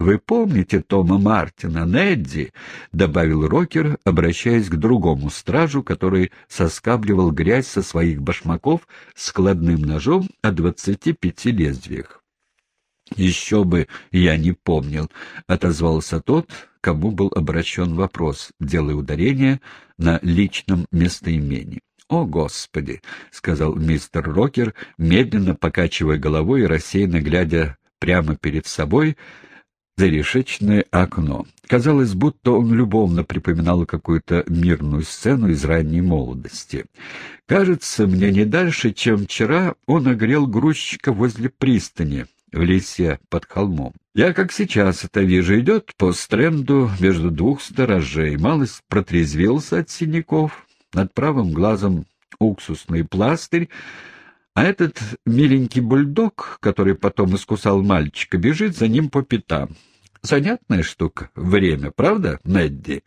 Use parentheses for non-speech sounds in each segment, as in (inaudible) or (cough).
«Вы помните Тома Мартина, Недди?» — добавил Рокер, обращаясь к другому стражу, который соскабливал грязь со своих башмаков складным ножом о двадцати пяти лезвиях. «Еще бы я не помнил», — отозвался тот, кому был обращен вопрос, делая ударение на личном местоимении. «О, Господи!» — сказал мистер Рокер, медленно покачивая головой и рассеянно глядя прямо перед собой — зарешечное окно. Казалось, будто он любовно припоминал какую-то мирную сцену из ранней молодости. Кажется, мне не дальше, чем вчера он огрел грузчика возле пристани, в лесе под холмом. Я, как сейчас это вижу, идет по стренду между двух сторожей, малость протрезвился от синяков, над правым глазом уксусный пластырь, а этот миленький бульдог, который потом искусал мальчика, бежит за ним по пятам. Занятная штука — время, правда, Мэдди?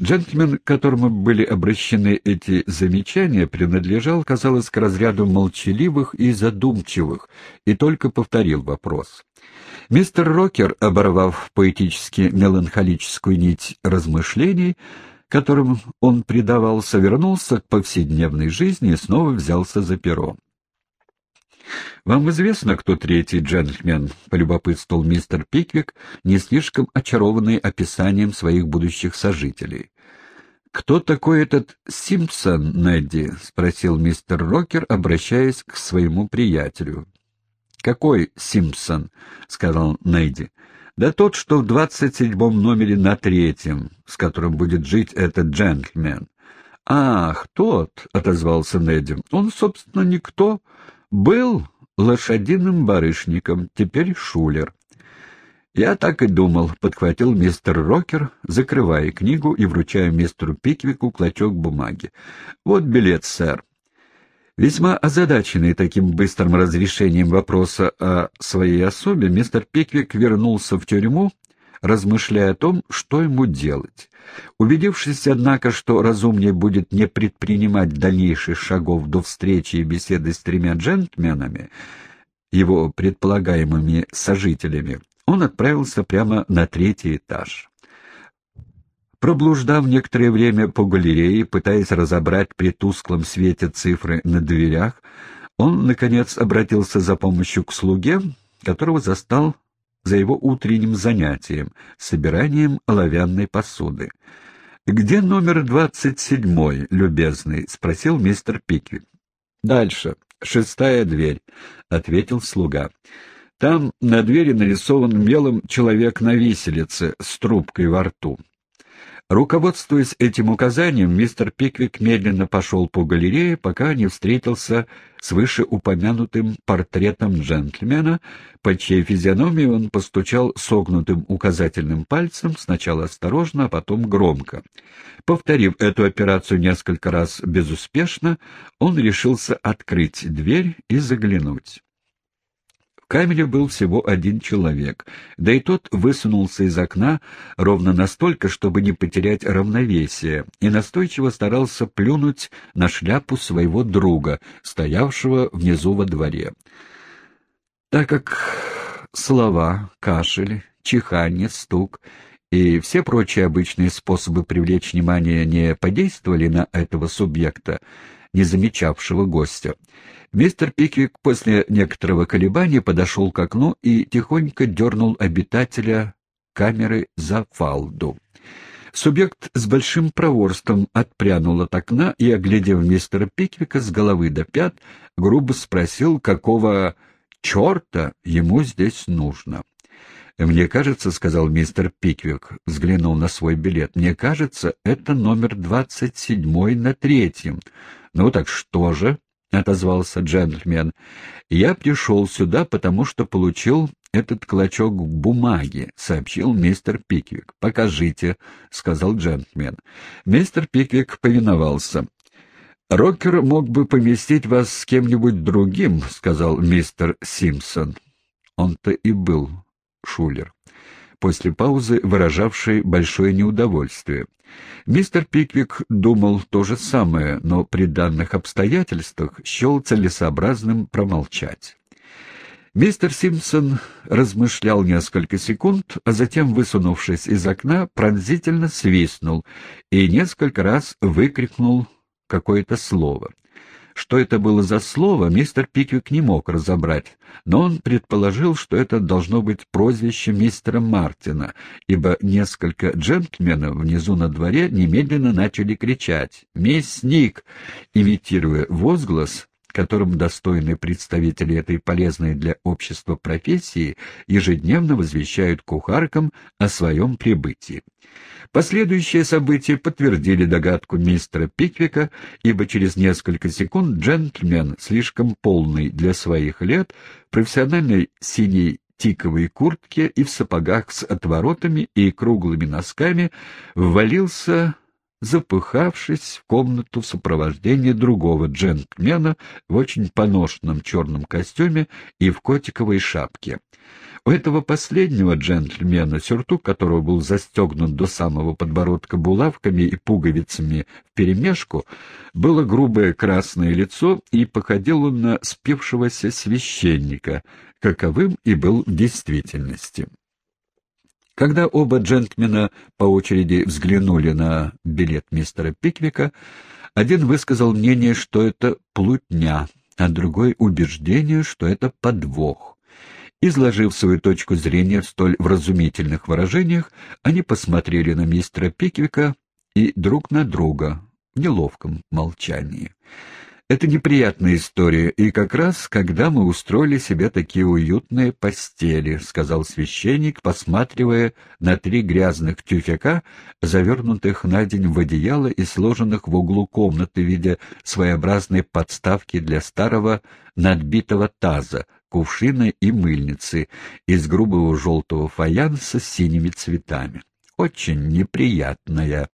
Джентльмен, к которому были обращены эти замечания, принадлежал, казалось, к разряду молчаливых и задумчивых, и только повторил вопрос. Мистер Рокер, оборвав поэтически меланхолическую нить размышлений, которым он предавался, вернулся к повседневной жизни и снова взялся за перо. «Вам известно, кто третий джентльмен?» — полюбопытствовал мистер Пиквик, не слишком очарованный описанием своих будущих сожителей. «Кто такой этот Симпсон, Недди?» — спросил мистер Рокер, обращаясь к своему приятелю. «Какой Симпсон?» — сказал Недди. «Да тот, что в двадцать седьмом номере на третьем, с которым будет жить этот джентльмен». «Ах, тот!» — отозвался Недди. «Он, собственно, никто. Был лошадиным барышником, теперь шулер. «Я так и думал», — подхватил мистер Рокер, закрывая книгу и вручая мистеру Пиквику клочок бумаги. «Вот билет, сэр». Весьма озадаченный таким быстрым разрешением вопроса о своей особе, мистер Пиквик вернулся в тюрьму размышляя о том, что ему делать. Убедившись, однако, что разумнее будет не предпринимать дальнейших шагов до встречи и беседы с тремя джентльменами, его предполагаемыми сожителями, он отправился прямо на третий этаж. Проблуждав некоторое время по галерее, пытаясь разобрать при тусклом свете цифры на дверях, он, наконец, обратился за помощью к слуге, которого застал за его утренним занятием — собиранием оловянной посуды. «Где номер двадцать седьмой, любезный?» — спросил мистер Пиквин. «Дальше. Шестая дверь», — ответил слуга. «Там на двери нарисован мелом человек на виселице с трубкой во рту. Руководствуясь этим указанием, мистер Пиквик медленно пошел по галерее, пока не встретился с вышеупомянутым портретом джентльмена, по чьей физиономии он постучал согнутым указательным пальцем, сначала осторожно, а потом громко. Повторив эту операцию несколько раз безуспешно, он решился открыть дверь и заглянуть. Камере был всего один человек, да и тот высунулся из окна ровно настолько, чтобы не потерять равновесие, и настойчиво старался плюнуть на шляпу своего друга, стоявшего внизу во дворе. Так как слова, кашель, чихание, стук и все прочие обычные способы привлечь внимание не подействовали на этого субъекта, не замечавшего гостя. Мистер Пиквик после некоторого колебания подошел к окну и тихонько дернул обитателя камеры за фалду. Субъект с большим проворством отпрянул от окна и, оглядев мистера Пиквика с головы до пят, грубо спросил, какого черта ему здесь нужно. «Мне кажется, — сказал мистер Пиквик, взглянул на свой билет, — мне кажется, это номер двадцать седьмой на третьем. Ну так что же?» — отозвался джентльмен. «Я пришел сюда, потому что получил этот клочок бумаги», — сообщил мистер Пиквик. «Покажите», — сказал джентльмен. Мистер Пиквик повиновался. «Рокер мог бы поместить вас с кем-нибудь другим», — сказал мистер Симпсон. Он-то и был Шулер, после паузы выражавший большое неудовольствие. Мистер Пиквик думал то же самое, но при данных обстоятельствах счел целесообразным промолчать. Мистер Симпсон размышлял несколько секунд, а затем, высунувшись из окна, пронзительно свистнул и несколько раз выкрикнул какое-то слово. Что это было за слово, мистер Пиквик не мог разобрать, но он предположил, что это должно быть прозвище мистера Мартина, ибо несколько джентльменов внизу на дворе немедленно начали кричать «Мясник!», имитируя возглас, которым достойные представители этой полезной для общества профессии ежедневно возвещают кухаркам о своем прибытии. Последующие события подтвердили догадку мистера Пиквика, ибо через несколько секунд джентльмен, слишком полный для своих лет, в профессиональной синей тиковой куртке и в сапогах с отворотами и круглыми носками, ввалился запыхавшись в комнату в сопровождении другого джентльмена в очень поношенном черном костюме и в котиковой шапке. У этого последнего джентльмена, сюртук которого был застегнут до самого подбородка булавками и пуговицами вперемешку, было грубое красное лицо и походил он на спившегося священника, каковым и был в действительности. Когда оба джентльмена по очереди взглянули на билет мистера Пиквика, один высказал мнение, что это плутня, а другой — убеждение, что это подвох. Изложив свою точку зрения в столь вразумительных выражениях, они посмотрели на мистера Пиквика и друг на друга в неловком молчании. Это неприятная история, и как раз, когда мы устроили себе такие уютные постели, — сказал священник, посматривая на три грязных тюфяка, завернутых на день в одеяло и сложенных в углу комнаты в виде своеобразной подставки для старого надбитого таза, кувшина и мыльницы из грубого желтого фаянса с синими цветами. Очень неприятная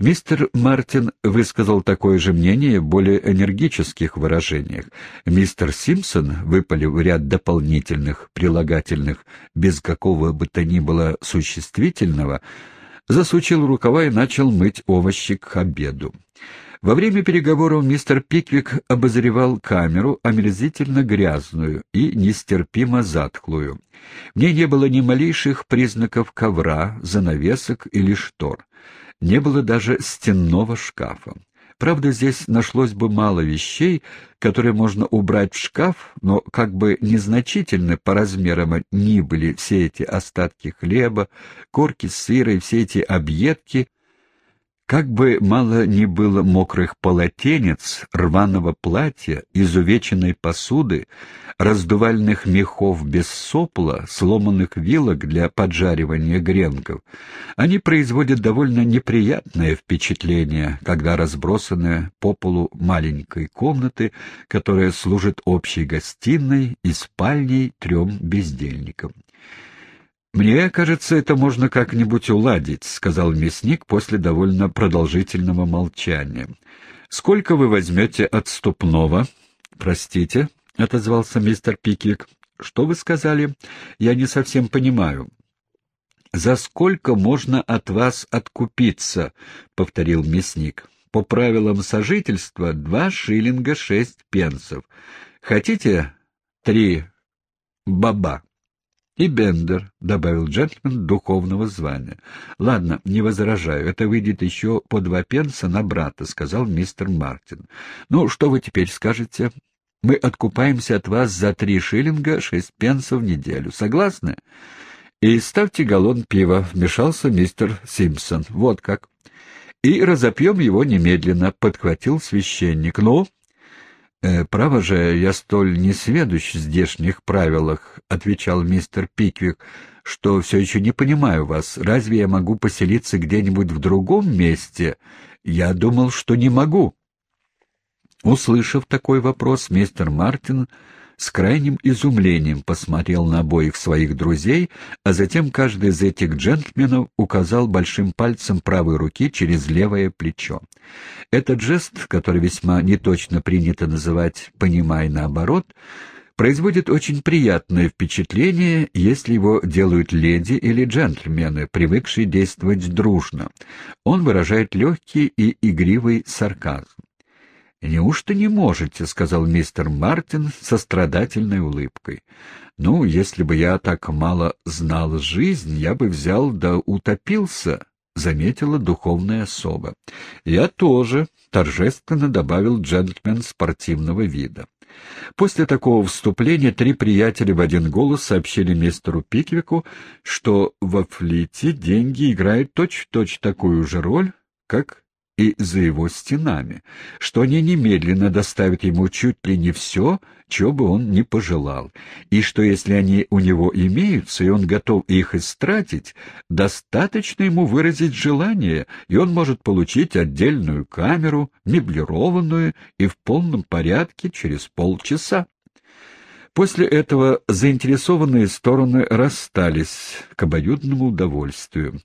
Мистер Мартин высказал такое же мнение в более энергических выражениях. Мистер Симпсон, выпалив ряд дополнительных, прилагательных, без какого бы то ни было существительного, засучил рукава и начал мыть овощи к обеду. Во время переговоров мистер Пиквик обозревал камеру, омерзительно грязную и нестерпимо затхлую. В ней не было ни малейших признаков ковра, занавесок или штор не было даже стенного шкафа. Правда, здесь нашлось бы мало вещей, которые можно убрать в шкаф, но как бы незначительны по размерам ни были все эти остатки хлеба, корки сыра и все эти объедки, как бы мало ни было мокрых полотенец, рваного платья, изувеченной посуды, раздувальных мехов без сопла, сломанных вилок для поджаривания гренков, они производят довольно неприятное впечатление, когда разбросаны по полу маленькой комнаты, которая служит общей гостиной и спальней трем бездельникам. «Мне кажется, это можно как-нибудь уладить», — сказал мясник после довольно продолжительного молчания. «Сколько вы возьмете отступного?» «Простите», — отозвался мистер Пиквик. «Что вы сказали? Я не совсем понимаю». «За сколько можно от вас откупиться?» — повторил мясник. «По правилам сожительства два шиллинга шесть пенсов. Хотите три баба?» «И Бендер», — добавил джентльмен духовного звания. «Ладно, не возражаю, это выйдет еще по два пенса на брата», — сказал мистер Мартин. «Ну, что вы теперь скажете? Мы откупаемся от вас за три шиллинга шесть пенсов в неделю. Согласны?» «И ставьте галлон пива», — вмешался мистер Симпсон. «Вот как». «И разопьем его немедленно», — подхватил священник. «Ну, «Э, «Право же, я столь несведущ в здешних правилах», — отвечал мистер Пиквик, — «что все еще не понимаю вас. Разве я могу поселиться где-нибудь в другом месте? Я думал, что не могу». Услышав такой вопрос, мистер Мартин с крайним изумлением посмотрел на обоих своих друзей, а затем каждый из этих джентльменов указал большим пальцем правой руки через левое плечо. Этот жест, который весьма неточно принято называть «понимай наоборот», производит очень приятное впечатление, если его делают леди или джентльмены, привыкшие действовать дружно. Он выражает легкий и игривый сарказм. «Неужто не можете?» — сказал мистер Мартин со страдательной улыбкой. «Ну, если бы я так мало знал жизнь, я бы взял да утопился», — заметила духовная особа. «Я тоже», — торжественно добавил джентльмен спортивного вида. После такого вступления три приятеля в один голос сообщили мистеру Пиквику, что во флите деньги играют точь-в-точь -точь такую же роль, как и за его стенами, что они немедленно доставят ему чуть ли не все, чего бы он ни пожелал, и что если они у него имеются, и он готов их истратить, достаточно ему выразить желание, и он может получить отдельную камеру, меблированную и в полном порядке через полчаса. После этого заинтересованные стороны расстались к обоюдному удовольствию.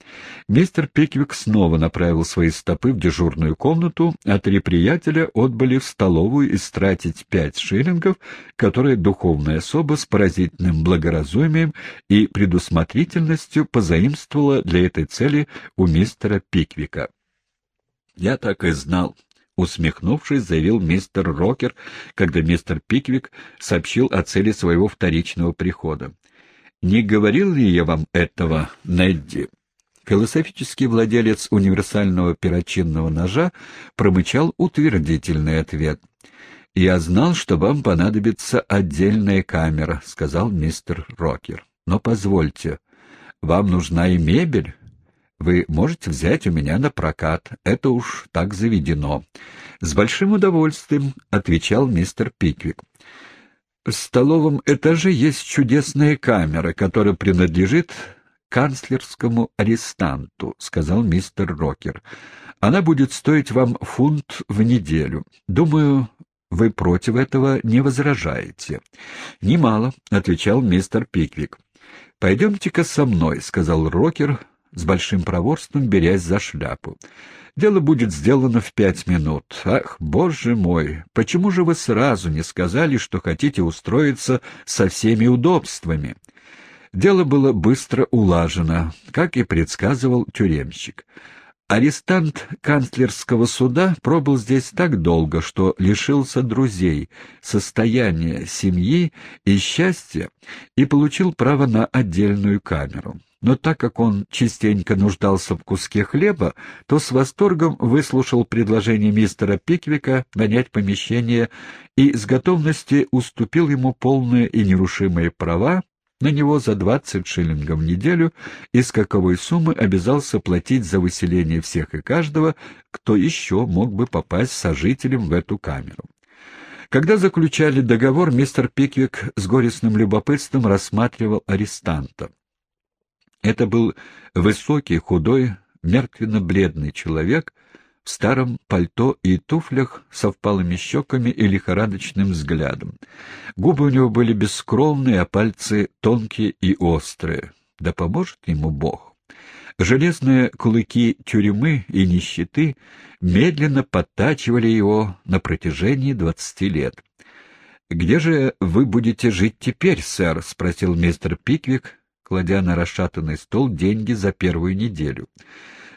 Мистер Пиквик снова направил свои стопы в дежурную комнату, а три приятеля отбыли в столовую истратить пять шиллингов, которые духовная особа с поразительным благоразумием и предусмотрительностью позаимствовала для этой цели у мистера Пиквика. «Я так и знал», усмехнувшись, заявил мистер Рокер, когда мистер Пиквик сообщил о цели своего вторичного прихода. «Не говорил ли я вам этого, Недди?» Философический владелец универсального перочинного ножа промычал утвердительный ответ. «Я знал, что вам понадобится отдельная камера», — сказал мистер Рокер. «Но позвольте, вам нужна и мебель?» Вы можете взять у меня на прокат. Это уж так заведено. — С большим удовольствием, — отвечал мистер Пиквик. — В столовом этаже есть чудесная камера, которая принадлежит канцлерскому арестанту, — сказал мистер Рокер. — Она будет стоить вам фунт в неделю. Думаю, вы против этого не возражаете. — Немало, — отвечал мистер Пиквик. — Пойдемте-ка со мной, — сказал Рокер, с большим проворством берясь за шляпу. «Дело будет сделано в пять минут. Ах, боже мой, почему же вы сразу не сказали, что хотите устроиться со всеми удобствами?» Дело было быстро улажено, как и предсказывал тюремщик. Арестант канцлерского суда пробыл здесь так долго, что лишился друзей, состояния, семьи и счастья и получил право на отдельную камеру. Но так как он частенько нуждался в куске хлеба, то с восторгом выслушал предложение мистера Пиквика нанять помещение и с готовностью уступил ему полные и нерушимые права на него за двадцать шиллингов в неделю, из каковой суммы обязался платить за выселение всех и каждого, кто еще мог бы попасть сожителем в эту камеру. Когда заключали договор, мистер Пиквик с горестным любопытством рассматривал арестанта. Это был высокий, худой, мертвенно-бледный человек в старом пальто и туфлях со впалыми щеками и лихорадочным взглядом. Губы у него были бескровные, а пальцы тонкие и острые. Да поможет ему Бог. Железные кулаки тюрьмы и нищеты медленно подтачивали его на протяжении двадцати лет. «Где же вы будете жить теперь, сэр?» — спросил мистер Пиквик, кладя на расшатанный стол деньги за первую неделю.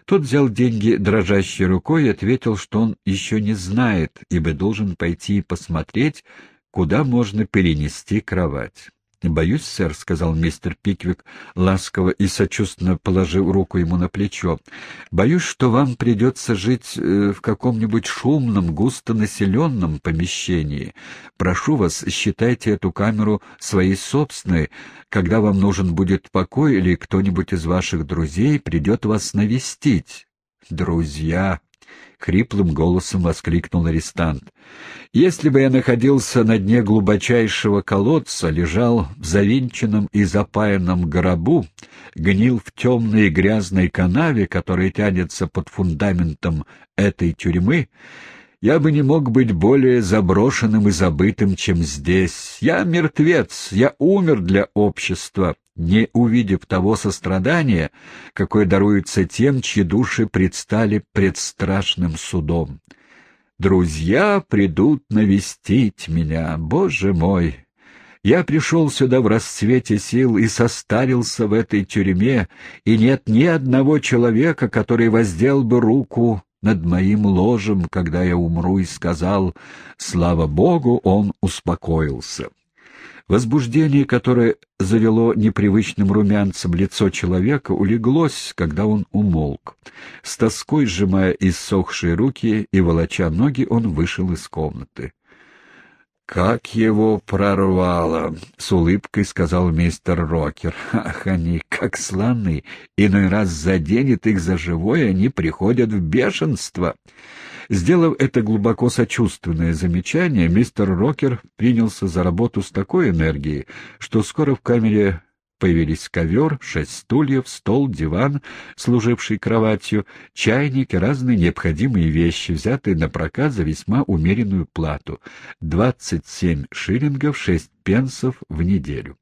Тот взял деньги дрожащей рукой и ответил, что он еще не знает, ибо должен пойти и посмотреть, куда можно перенести кровать. «Боюсь, сэр», — сказал мистер Пиквик, ласково и сочувственно положив руку ему на плечо, — «боюсь, что вам придется жить э, в каком-нибудь шумном, густонаселенном помещении. Прошу вас, считайте эту камеру своей собственной, когда вам нужен будет покой или кто-нибудь из ваших друзей придет вас навестить». «Друзья!» — хриплым голосом воскликнул арестант. «Если бы я находился на дне глубочайшего колодца, лежал в завинченном и запаянном гробу, гнил в темной и грязной канаве, которая тянется под фундаментом этой тюрьмы, я бы не мог быть более заброшенным и забытым, чем здесь. Я мертвец, я умер для общества, не увидев того сострадания, какое даруется тем, чьи души предстали пред страшным судом. Друзья придут навестить меня, Боже мой! Я пришел сюда в расцвете сил и состарился в этой тюрьме, и нет ни одного человека, который воздел бы руку над моим ложем, когда я умру, и сказал «Слава Богу, он успокоился». Возбуждение, которое завело непривычным румянцем лицо человека, улеглось, когда он умолк. С тоской сжимая иссохшие руки и волоча ноги, он вышел из комнаты. «Как его прорвало!» — с улыбкой сказал мистер Рокер. (laughs) «Ах, они, как слоны! Иной раз заденет их за живое, они приходят в бешенство!» Сделав это глубоко сочувственное замечание, мистер Рокер принялся за работу с такой энергией, что скоро в камере появились ковер, шесть стульев, стол, диван, служивший кроватью, чайник и разные необходимые вещи, взятые на прокат за весьма умеренную плату — 27 шиллингов 6 пенсов в неделю.